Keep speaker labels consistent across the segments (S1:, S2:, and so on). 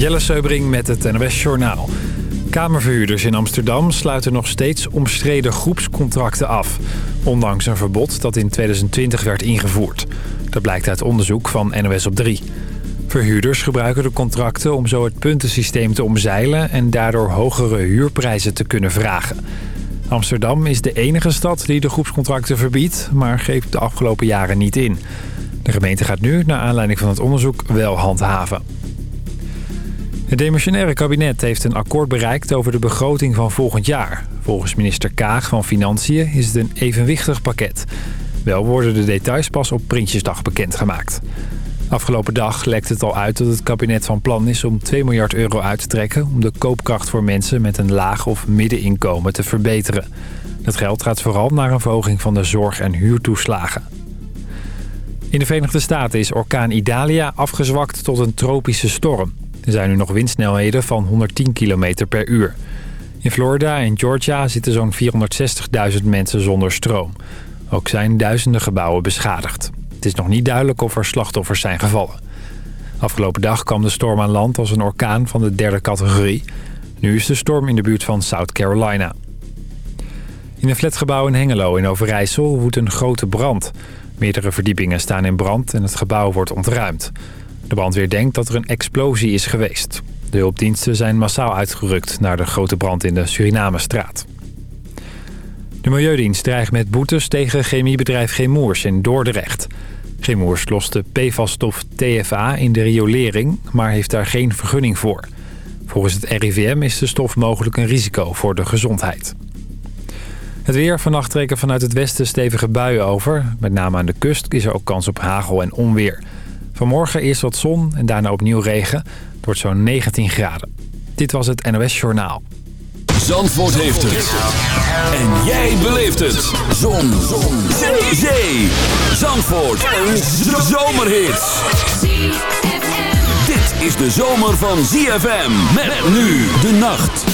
S1: Jelle Seubring met het NOS Journaal. Kamerverhuurders in Amsterdam sluiten nog steeds omstreden groepscontracten af. Ondanks een verbod dat in 2020 werd ingevoerd. Dat blijkt uit onderzoek van NOS op 3. Verhuurders gebruiken de contracten om zo het puntensysteem te omzeilen... en daardoor hogere huurprijzen te kunnen vragen. Amsterdam is de enige stad die de groepscontracten verbiedt... maar geeft de afgelopen jaren niet in. De gemeente gaat nu, naar aanleiding van het onderzoek, wel handhaven. Het demissionaire kabinet heeft een akkoord bereikt over de begroting van volgend jaar. Volgens minister Kaag van Financiën is het een evenwichtig pakket. Wel worden de details pas op Prinsjesdag bekendgemaakt. Afgelopen dag lekt het al uit dat het kabinet van plan is om 2 miljard euro uit te trekken... om de koopkracht voor mensen met een laag of middeninkomen te verbeteren. Dat geld gaat vooral naar een verhoging van de zorg- en huurtoeslagen. In de Verenigde Staten is orkaan Idalia afgezwakt tot een tropische storm. Er zijn nu nog windsnelheden van 110 km per uur. In Florida en Georgia zitten zo'n 460.000 mensen zonder stroom. Ook zijn duizenden gebouwen beschadigd. Het is nog niet duidelijk of er slachtoffers zijn gevallen. Afgelopen dag kwam de storm aan land als een orkaan van de derde categorie. Nu is de storm in de buurt van South Carolina. In een flatgebouw in Hengelo in Overijssel woedt een grote brand. Meerdere verdiepingen staan in brand en het gebouw wordt ontruimd. De brandweer denkt dat er een explosie is geweest. De hulpdiensten zijn massaal uitgerukt naar de grote brand in de Surinamestraat. De Milieudienst dreigt met boetes tegen chemiebedrijf Chemours in Dordrecht. Chemours lost de PFAS-stof TFA in de riolering, maar heeft daar geen vergunning voor. Volgens het RIVM is de stof mogelijk een risico voor de gezondheid. Het weer. Vannacht trekken vanuit het westen stevige buien over. Met name aan de kust is er ook kans op hagel en onweer. Vanmorgen eerst wat zon en daarna opnieuw regen. Het wordt zo'n 19 graden. Dit was het NOS Journaal.
S2: Zandvoort heeft het. En jij beleeft het. Zon. zon. Zee. Zee. Zandvoort. Een zomerhit. Dit is de zomer van ZFM. Met nu de nacht.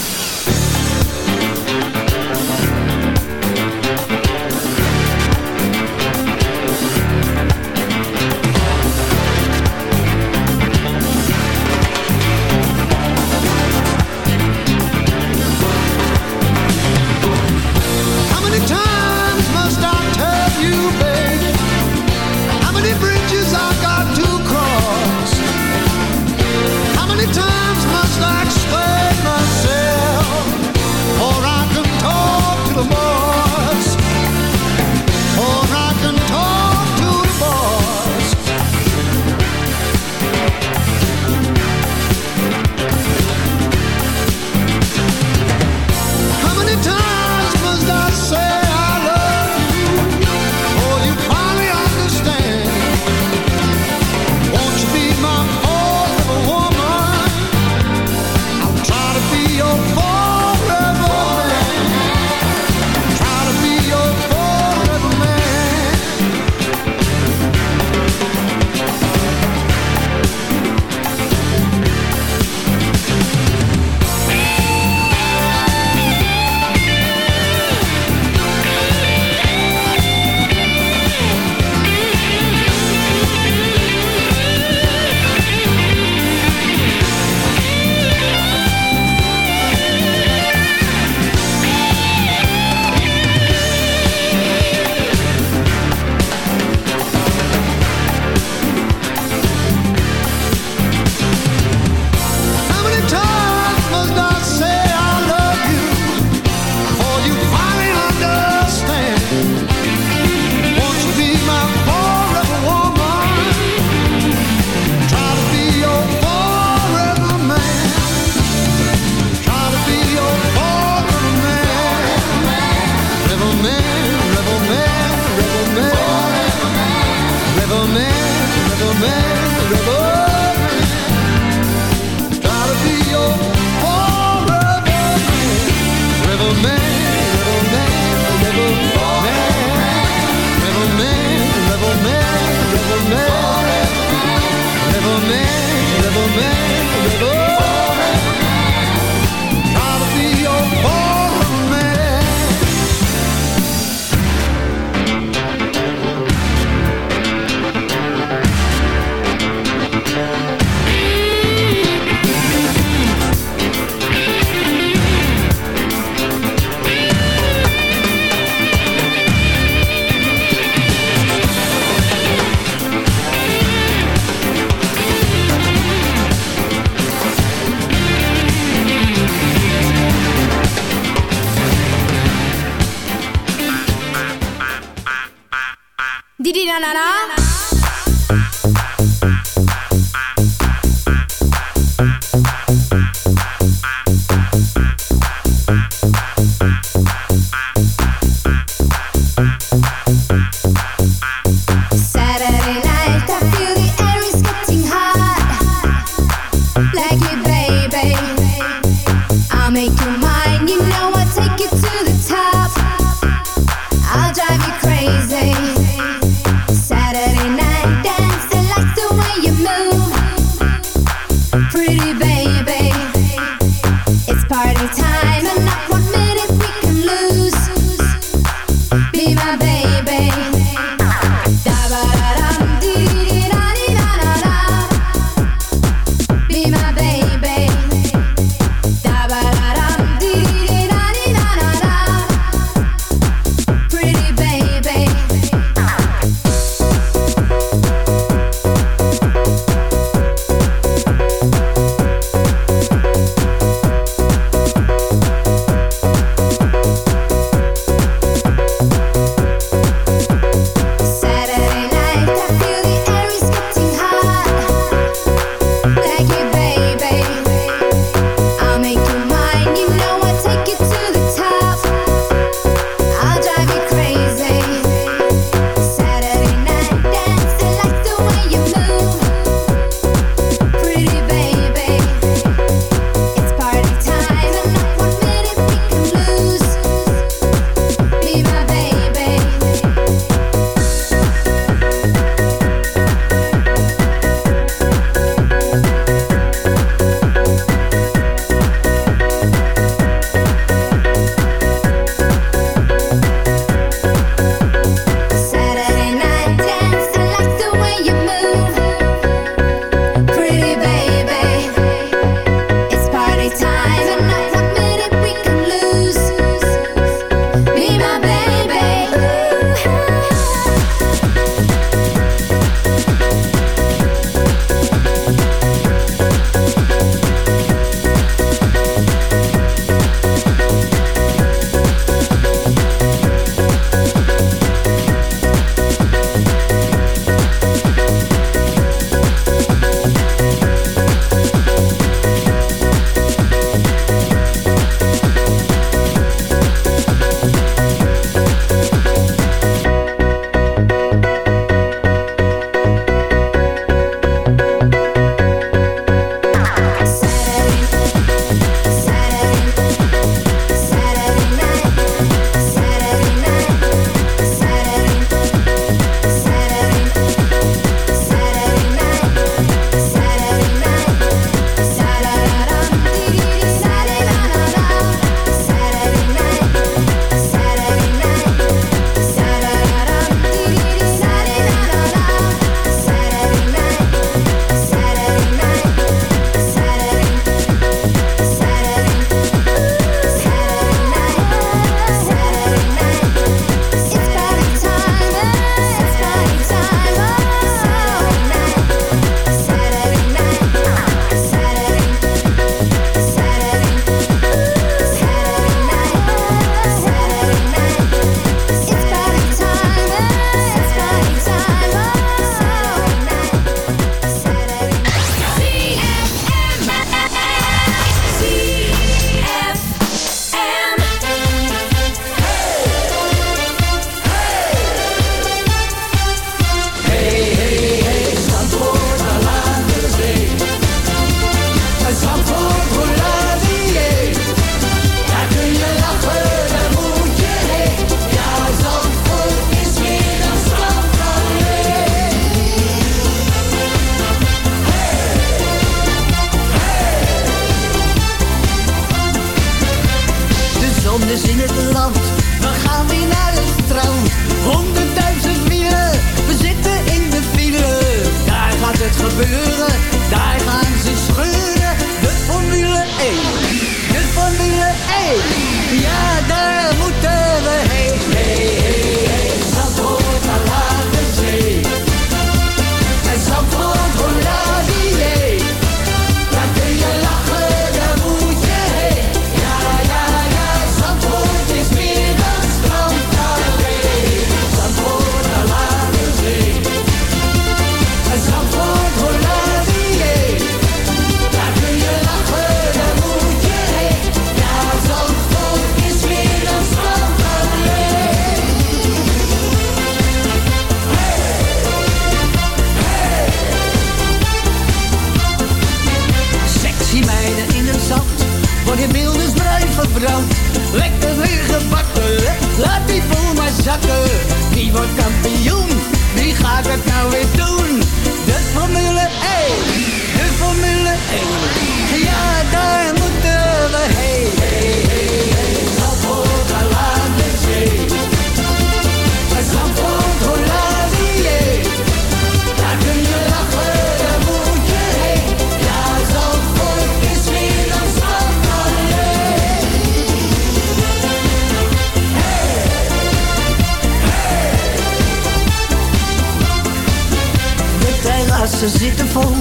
S3: ze zitten vol.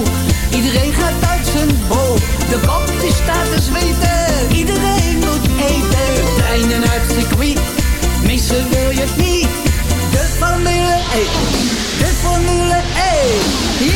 S3: Iedereen gaat uit zijn bol. De kop die staat te zweten. Iedereen moet eten. Treinen uit het circuit. Missen wil je niet. De Formule 1. De Formule 1.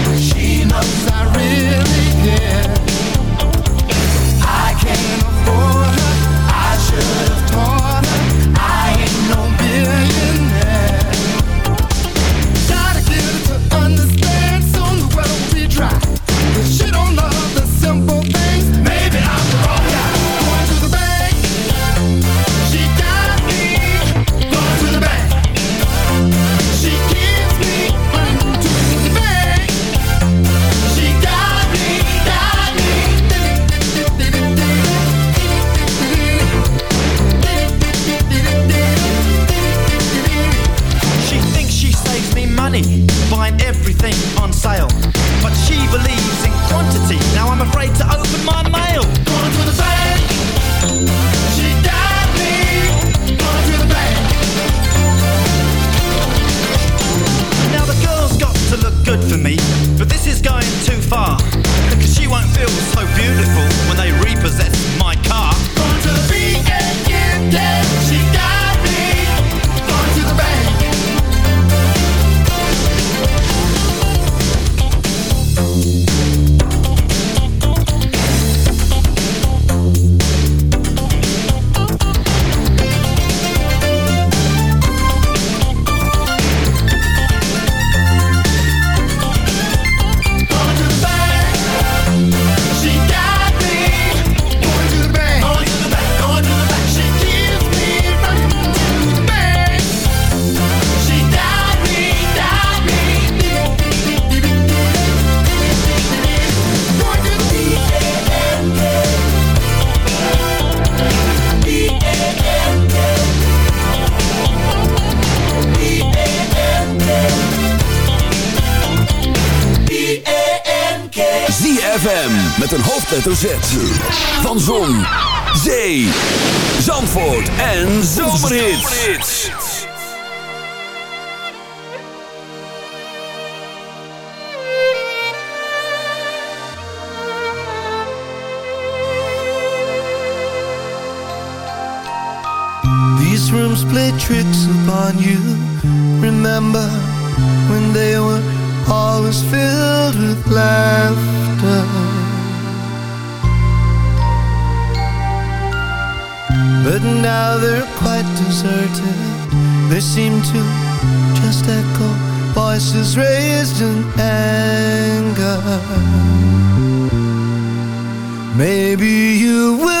S2: Van Zon, Zee, Zandvoort en
S4: These rooms play tricks upon you. seem to just echo voices raised in anger. Maybe you will.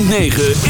S2: 106.9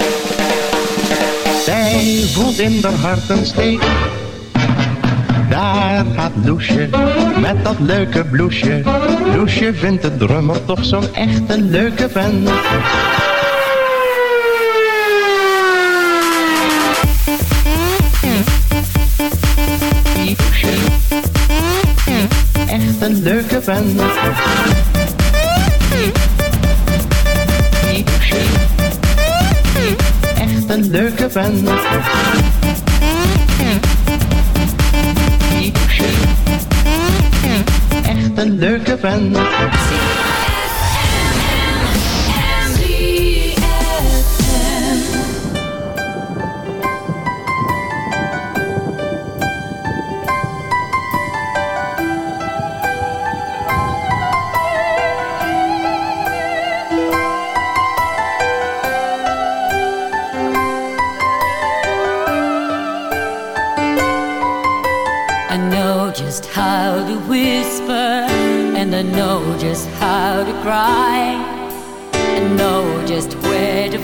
S5: In haar hart een steek. Daar gaat Loesje met dat leuke bloesje. Loesje vindt de drummer toch zo'n echte leuke vent. Echt een leuke vent. Echt een leuke vent. Een leuke vent.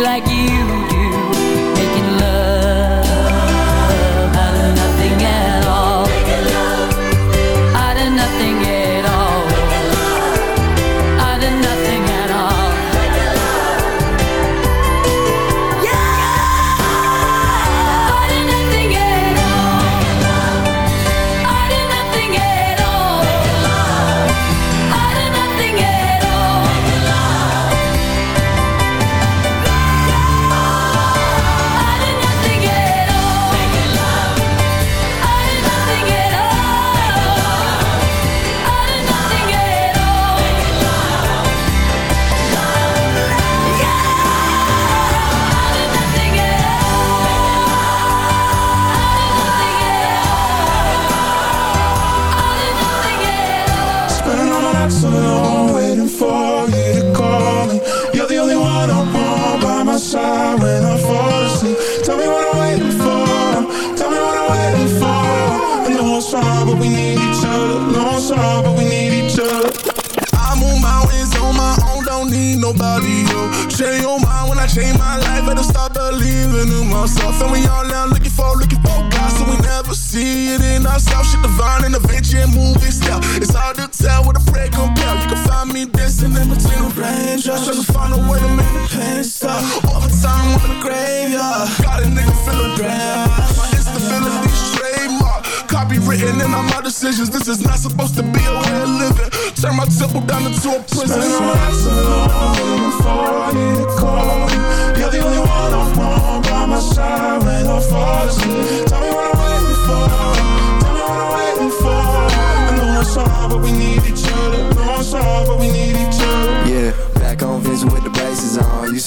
S6: like you.